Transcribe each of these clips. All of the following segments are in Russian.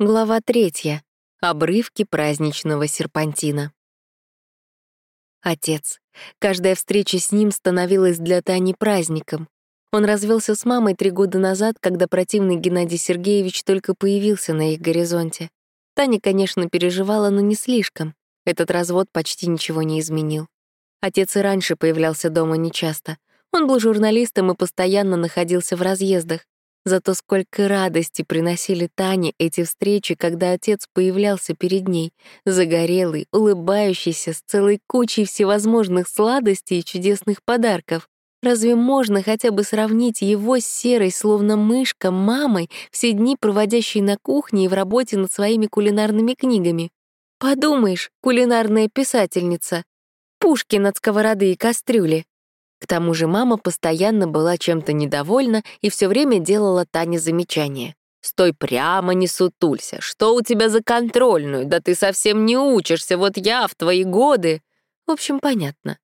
Глава третья. Обрывки праздничного серпантина. Отец. Каждая встреча с ним становилась для Тани праздником. Он развелся с мамой три года назад, когда противный Геннадий Сергеевич только появился на их горизонте. Таня, конечно, переживала, но не слишком. Этот развод почти ничего не изменил. Отец и раньше появлялся дома нечасто. Он был журналистом и постоянно находился в разъездах. Зато сколько радости приносили Тане эти встречи, когда отец появлялся перед ней, загорелый, улыбающийся, с целой кучей всевозможных сладостей и чудесных подарков. Разве можно хотя бы сравнить его с серой, словно мышка, мамой, все дни проводящей на кухне и в работе над своими кулинарными книгами? Подумаешь, кулинарная писательница. Пушки над сковороды и кастрюли. К тому же мама постоянно была чем-то недовольна и все время делала Тане замечания. «Стой прямо, не сутулься. Что у тебя за контрольную? Да ты совсем не учишься, вот я в твои годы». В общем, понятно.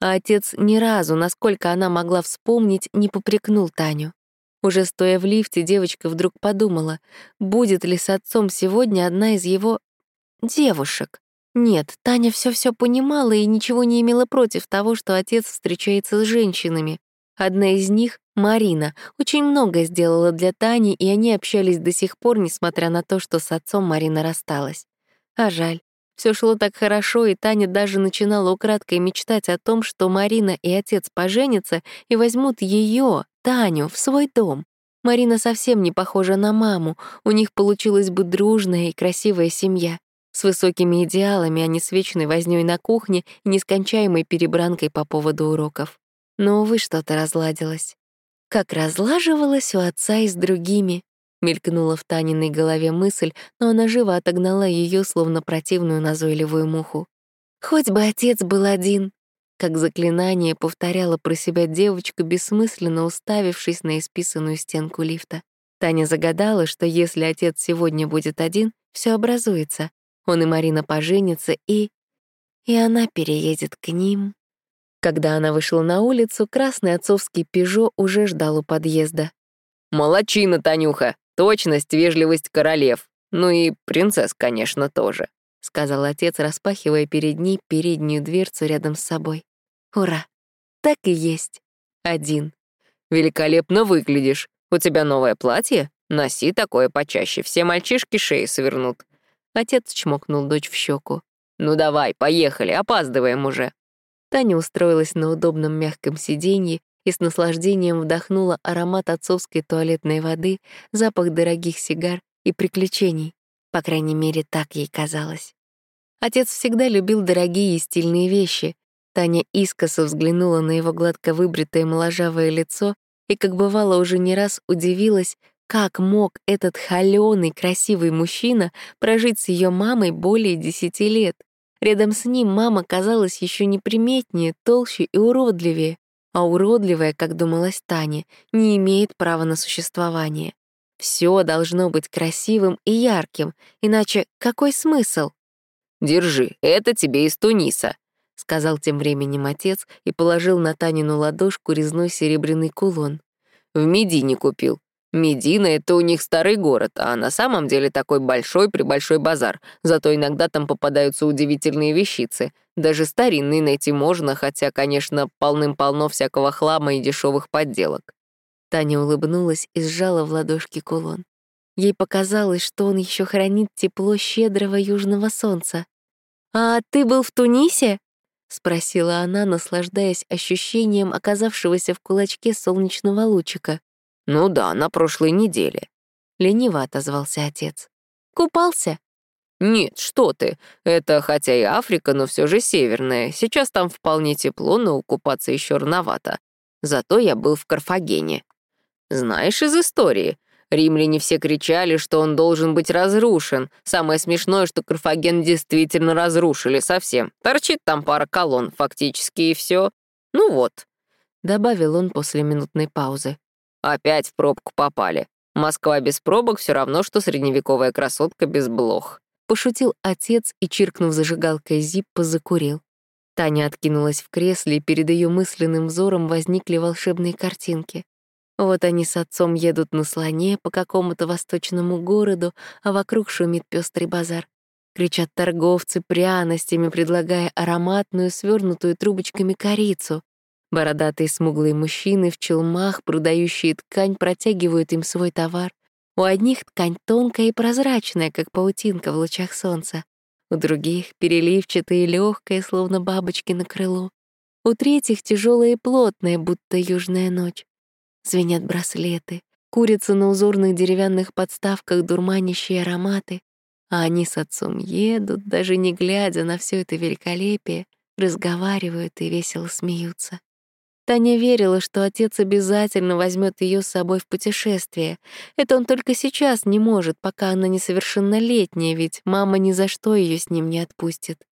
А отец ни разу, насколько она могла вспомнить, не попрекнул Таню. Уже стоя в лифте, девочка вдруг подумала, будет ли с отцом сегодня одна из его девушек. Нет, Таня все-все понимала и ничего не имела против того, что отец встречается с женщинами. Одна из них, Марина, очень многое сделала для Тани, и они общались до сих пор, несмотря на то, что с отцом Марина рассталась. А жаль. Все шло так хорошо, и Таня даже начинала украдкой мечтать о том, что Марина и отец поженятся и возьмут ее, Таню, в свой дом. Марина совсем не похожа на маму, у них получилась бы дружная и красивая семья с высокими идеалами, а не с вечной вознёй на кухне и нескончаемой перебранкой по поводу уроков. Но, увы, что-то разладилось. Как разлаживалось у отца и с другими. Мелькнула в Таниной голове мысль, но она живо отогнала ее, словно противную назойливую муху. «Хоть бы отец был один», как заклинание повторяла про себя девочка, бессмысленно уставившись на исписанную стенку лифта. Таня загадала, что если отец сегодня будет один, все образуется, он и Марина поженятся, и... И она переедет к ним. Когда она вышла на улицу, красный отцовский «Пежо» уже ждал у подъезда. «Молодчина, Танюха! Точность, вежливость королев. Ну и принцесс, конечно, тоже», — сказал отец, распахивая перед ней переднюю дверцу рядом с собой. «Ура! Так и есть. Один». «Великолепно выглядишь. У тебя новое платье? Носи такое почаще, все мальчишки шеи свернут. Отец чмокнул дочь в щеку. «Ну давай, поехали, опаздываем уже». Таня устроилась на удобном мягком сиденье и с наслаждением вдохнула аромат отцовской туалетной воды, запах дорогих сигар и приключений. По крайней мере, так ей казалось. Отец всегда любил дорогие и стильные вещи. Таня искоса взглянула на его гладко выбритое моложавое лицо и, как бывало уже не раз, удивилась, как мог этот холёный, красивый мужчина прожить с ее мамой более десяти лет? Рядом с ним мама казалась еще неприметнее, толще и уродливее, а уродливая, как думалась Таня, не имеет права на существование. Все должно быть красивым и ярким, иначе какой смысл? «Держи, это тебе из Туниса», — сказал тем временем отец и положил на Танину ладошку резной серебряный кулон. «В Медине купил. Медина — это у них старый город, а на самом деле такой большой-пребольшой базар, зато иногда там попадаются удивительные вещицы. Даже старинные найти можно, хотя, конечно, полным-полно всякого хлама и дешевых подделок. Таня улыбнулась и сжала в ладошки кулон. Ей показалось, что он еще хранит тепло щедрого южного солнца. «А ты был в Тунисе?» — спросила она, наслаждаясь ощущением оказавшегося в кулачке солнечного лучика. «Ну да, на прошлой неделе», — лениво отозвался отец. «Купался?» «Нет, что ты. Это хотя и Африка, но все же северная. Сейчас там вполне тепло, но купаться еще рановато. Зато я был в Карфагене. Знаешь из истории? Римляне все кричали, что он должен быть разрушен. Самое смешное, что Карфаген действительно разрушили совсем. Торчит там пара колонн, фактически, и все. Ну вот», — добавил он после минутной паузы. Опять в пробку попали. Москва без пробок все равно, что средневековая красотка без блох. Пошутил отец и, чиркнув зажигалкой Зиппа, закурил. Таня откинулась в кресле, и перед ее мысленным взором возникли волшебные картинки. Вот они с отцом едут на слоне по какому-то восточному городу, а вокруг шумит пестрый базар. Кричат торговцы пряностями, предлагая ароматную, свернутую трубочками корицу. Бородатые смуглые мужчины в челмах, продающие ткань, протягивают им свой товар. У одних ткань тонкая и прозрачная, как паутинка в лучах солнца. У других — переливчатая и легкая, словно бабочки на крылу. У третьих — тяжелая и плотная, будто южная ночь. Звенят браслеты, курица на узорных деревянных подставках дурманящие ароматы, а они с отцом едут, даже не глядя на все это великолепие, разговаривают и весело смеются. Таня верила, что отец обязательно возьмет ее с собой в путешествие. Это он только сейчас не может, пока она несовершеннолетняя, ведь мама ни за что ее с ним не отпустит.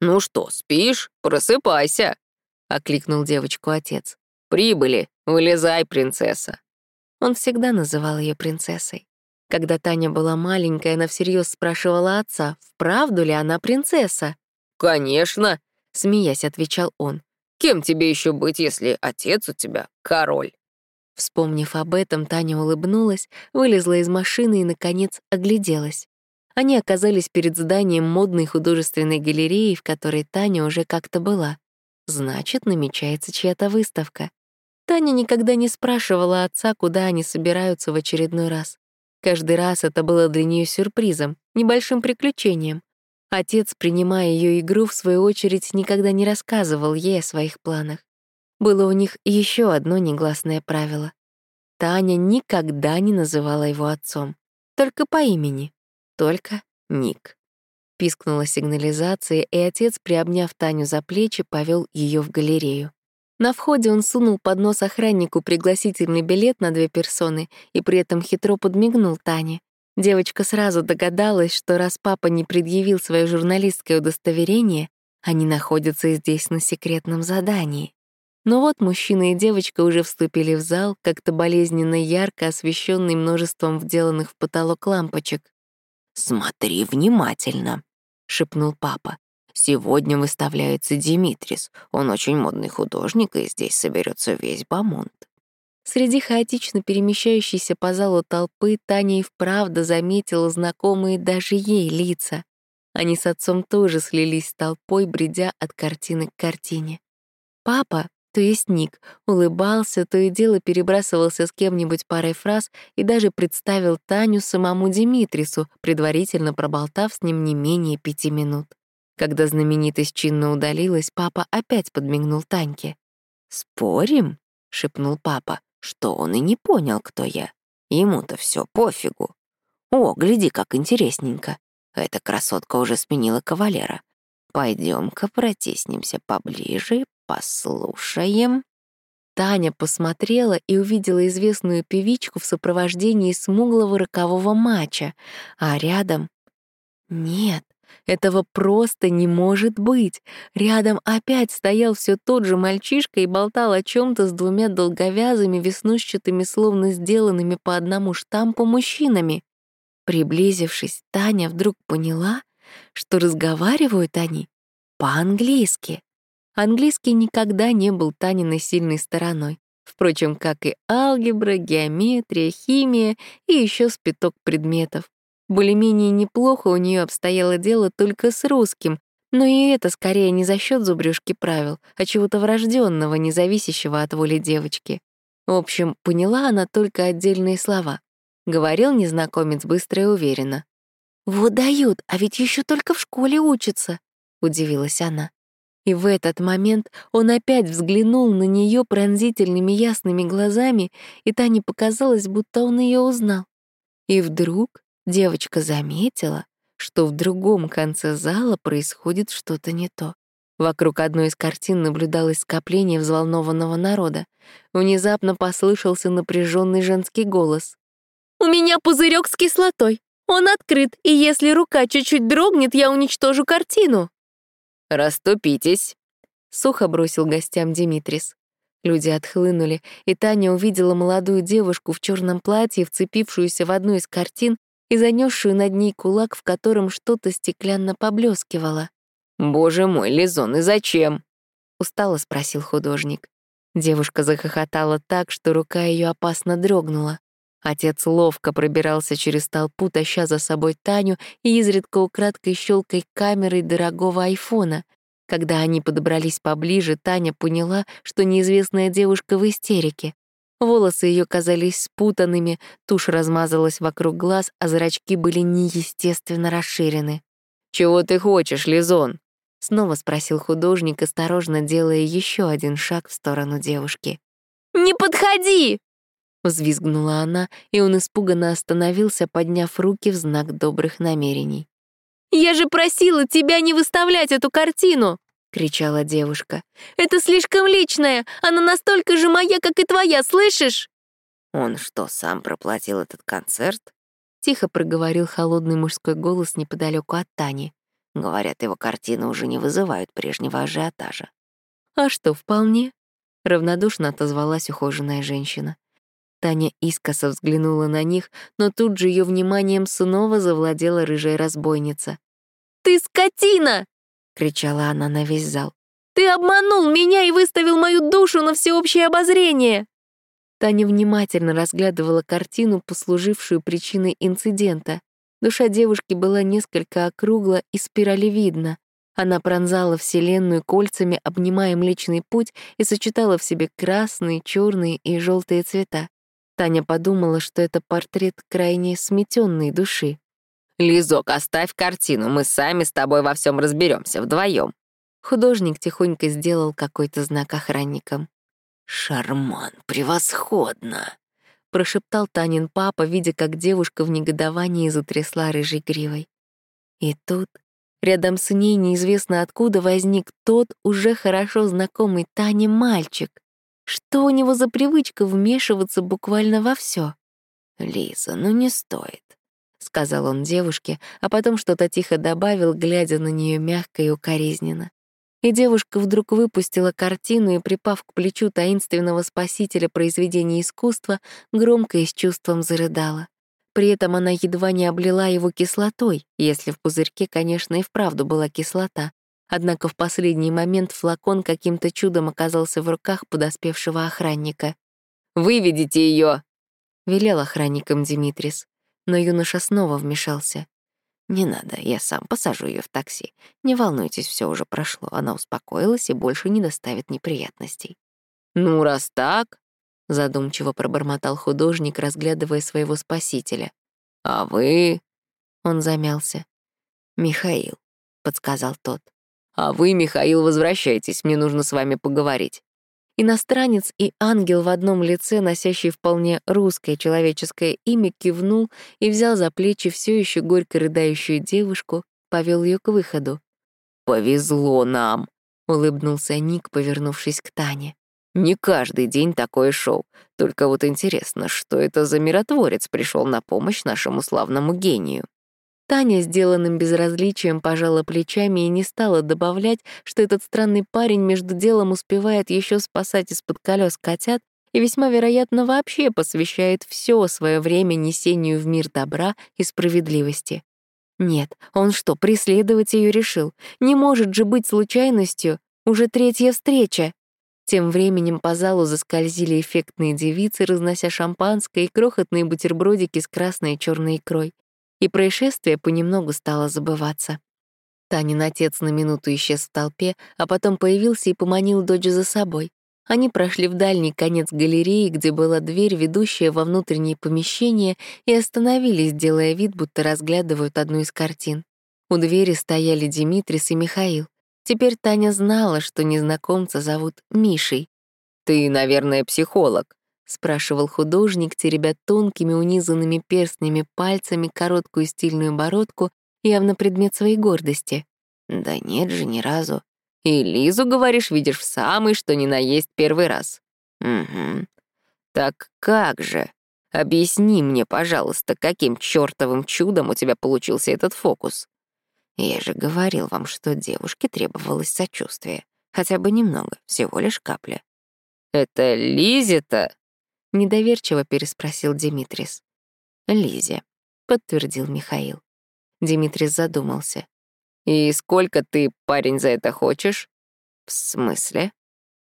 «Ну что, спишь? Просыпайся!» — окликнул девочку отец. «Прибыли! Вылезай, принцесса!» Он всегда называл ее принцессой. Когда Таня была маленькая, она всерьез спрашивала отца, вправду ли она принцесса. «Конечно!» — смеясь, отвечал он. «Кем тебе еще быть, если отец у тебя король?» Вспомнив об этом, Таня улыбнулась, вылезла из машины и, наконец, огляделась. Они оказались перед зданием модной художественной галереи, в которой Таня уже как-то была. Значит, намечается чья-то выставка. Таня никогда не спрашивала отца, куда они собираются в очередной раз. Каждый раз это было для нее сюрпризом, небольшим приключением. Отец, принимая ее игру, в свою очередь, никогда не рассказывал ей о своих планах. Было у них еще одно негласное правило. Таня никогда не называла его отцом. Только по имени. Только Ник. Пискнула сигнализация, и отец, приобняв Таню за плечи, повел ее в галерею. На входе он сунул под нос охраннику пригласительный билет на две персоны и при этом хитро подмигнул Тане. Девочка сразу догадалась, что раз папа не предъявил свое журналистское удостоверение, они находятся здесь на секретном задании. Но вот мужчина и девочка уже вступили в зал, как-то болезненно ярко освещенный множеством вделанных в потолок лампочек. «Смотри внимательно», — шепнул папа. Сегодня выставляется Димитрис. Он очень модный художник, и здесь соберется весь Бамонт. Среди хаотично перемещающейся по залу толпы Таня и вправду заметила знакомые даже ей лица. Они с отцом тоже слились с толпой, бредя от картины к картине. Папа, то есть Ник, улыбался, то и дело перебрасывался с кем-нибудь парой фраз и даже представил Таню самому Димитрису, предварительно проболтав с ним не менее пяти минут. Когда знаменитость чинно удалилась, папа опять подмигнул Таньке. «Спорим?» — шепнул папа, что он и не понял, кто я. Ему-то все пофигу. О, гляди, как интересненько. Эта красотка уже сменила кавалера. Пойдем-ка протиснемся поближе, послушаем. Таня посмотрела и увидела известную певичку в сопровождении смуглого рокового матча, а рядом... Нет, этого просто не может быть. Рядом опять стоял все тот же мальчишка и болтал о чем то с двумя долговязыми, веснушчатыми, словно сделанными по одному штампу мужчинами. Приблизившись, Таня вдруг поняла, что разговаривают они по-английски. Английский никогда не был Таниной сильной стороной. Впрочем, как и алгебра, геометрия, химия и еще спиток предметов. Более-менее неплохо у нее обстояло дело только с русским, но и это скорее не за счет зубрюшки правил, а чего-то врожденного, не зависящего от воли девочки. В общем, поняла она только отдельные слова. Говорил незнакомец быстро и уверенно. «Вот дают, а ведь еще только в школе учатся», — удивилась она. И в этот момент он опять взглянул на нее пронзительными ясными глазами, и та не показалось, будто он ее узнал. И вдруг Девочка заметила, что в другом конце зала происходит что-то не то. Вокруг одной из картин наблюдалось скопление взволнованного народа. Внезапно послышался напряженный женский голос. «У меня пузырек с кислотой. Он открыт, и если рука чуть-чуть дрогнет, я уничтожу картину». «Раступитесь», — сухо бросил гостям Димитрис. Люди отхлынули, и Таня увидела молодую девушку в черном платье, вцепившуюся в одну из картин и занесшую над ней кулак, в котором что-то стеклянно поблескивало. «Боже мой, Лизон, и зачем?» — устало спросил художник. Девушка захохотала так, что рука ее опасно дрогнула. Отец ловко пробирался через толпу, таща за собой Таню и изредка украдкой щелкой камерой дорогого айфона. Когда они подобрались поближе, Таня поняла, что неизвестная девушка в истерике. Волосы ее казались спутанными, тушь размазалась вокруг глаз, а зрачки были неестественно расширены. «Чего ты хочешь, Лизон?» — снова спросил художник, осторожно делая еще один шаг в сторону девушки. «Не подходи!» — взвизгнула она, и он испуганно остановился, подняв руки в знак добрых намерений. «Я же просила тебя не выставлять эту картину!» — кричала девушка. «Это слишком личное! Она настолько же моя, как и твоя, слышишь?» «Он что, сам проплатил этот концерт?» Тихо проговорил холодный мужской голос неподалеку от Тани. Говорят, его картины уже не вызывают прежнего ажиотажа. «А что, вполне?» — равнодушно отозвалась ухоженная женщина. Таня искоса взглянула на них, но тут же ее вниманием снова завладела рыжая разбойница. «Ты скотина!» — кричала она на весь зал. «Ты обманул меня и выставил мою душу на всеобщее обозрение!» Таня внимательно разглядывала картину, послужившую причиной инцидента. Душа девушки была несколько округла и спиралевидна. Она пронзала Вселенную кольцами, обнимая Млечный Путь, и сочетала в себе красные, черные и желтые цвета. Таня подумала, что это портрет крайне сметенной души. «Лизок, оставь картину, мы сами с тобой во всем разберемся вдвоем. Художник тихонько сделал какой-то знак охранникам. «Шарман, превосходно!» — прошептал Танин папа, видя, как девушка в негодовании затрясла рыжей гривой. И тут рядом с ней неизвестно откуда возник тот уже хорошо знакомый Тане мальчик. Что у него за привычка вмешиваться буквально во все? «Лиза, ну не стоит», — сказал он девушке, а потом что-то тихо добавил, глядя на нее мягко и укоризненно и девушка вдруг выпустила картину и, припав к плечу таинственного спасителя произведения искусства, громко и с чувством зарыдала. При этом она едва не облила его кислотой, если в пузырьке, конечно, и вправду была кислота. Однако в последний момент флакон каким-то чудом оказался в руках подоспевшего охранника. «Выведите ее! велел охранникам Димитрис. Но юноша снова вмешался. «Не надо, я сам посажу ее в такси. Не волнуйтесь, все уже прошло. Она успокоилась и больше не доставит неприятностей». «Ну, раз так...» — задумчиво пробормотал художник, разглядывая своего спасителя. «А вы...» — он замялся. «Михаил», — подсказал тот. «А вы, Михаил, возвращайтесь, мне нужно с вами поговорить». Иностранец и ангел в одном лице, носящий вполне русское человеческое имя, кивнул и взял за плечи все еще горько рыдающую девушку, повел ее к выходу. «Повезло нам», — улыбнулся Ник, повернувшись к Тане. «Не каждый день такое шоу. Только вот интересно, что это за миротворец пришел на помощь нашему славному гению?» Таня сделанным безразличием пожала плечами и не стала добавлять, что этот странный парень между делом успевает еще спасать из-под колес котят и весьма вероятно вообще посвящает все свое время несению в мир добра и справедливости. Нет, он что, преследовать ее решил? Не может же быть случайностью. Уже третья встреча. Тем временем по залу заскользили эффектные девицы, разнося шампанское и крохотные бутербродики с красной и черной икрой и происшествие понемногу стало забываться. Танин отец на минуту исчез в толпе, а потом появился и поманил дочь за собой. Они прошли в дальний конец галереи, где была дверь, ведущая во внутреннее помещение, и остановились, делая вид, будто разглядывают одну из картин. У двери стояли Димитрис и Михаил. Теперь Таня знала, что незнакомца зовут Мишей. «Ты, наверное, психолог», — спрашивал художник, теребя тонкими унизанными перстнями пальцами короткую стильную бородку, явно предмет своей гордости. «Да нет же, ни разу. И Лизу, говоришь, видишь в самый, что ни на есть первый раз». «Угу. Так как же? Объясни мне, пожалуйста, каким чертовым чудом у тебя получился этот фокус? Я же говорил вам, что девушке требовалось сочувствие. Хотя бы немного, всего лишь капля. Это Лизе-то Недоверчиво переспросил Димитрис. «Лизе», — подтвердил Михаил. Димитрис задумался. «И сколько ты, парень, за это хочешь?» «В смысле?»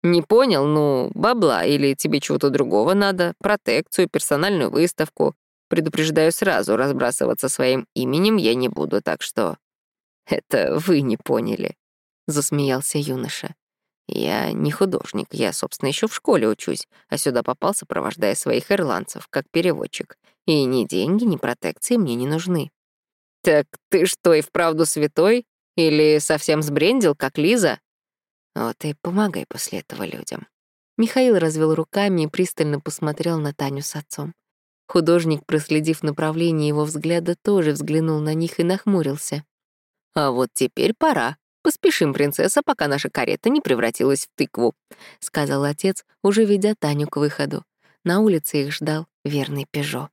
Не понял, ну, бабла или тебе чего-то другого надо, протекцию, персональную выставку. Предупреждаю сразу, разбрасываться своим именем я не буду, так что... Это вы не поняли, — засмеялся юноша. Я не художник, я, собственно, еще в школе учусь, а сюда попал, сопровождая своих ирландцев, как переводчик. И ни деньги, ни протекции мне не нужны. Так ты что, и вправду святой? Или совсем сбрендил, как Лиза? Вот и помогай после этого людям. Михаил развел руками и пристально посмотрел на Таню с отцом. Художник, проследив направление его взгляда, тоже взглянул на них и нахмурился. «А вот теперь пора. Поспешим, принцесса, пока наша карета не превратилась в тыкву», — сказал отец, уже ведя Таню к выходу. На улице их ждал верный Пежо.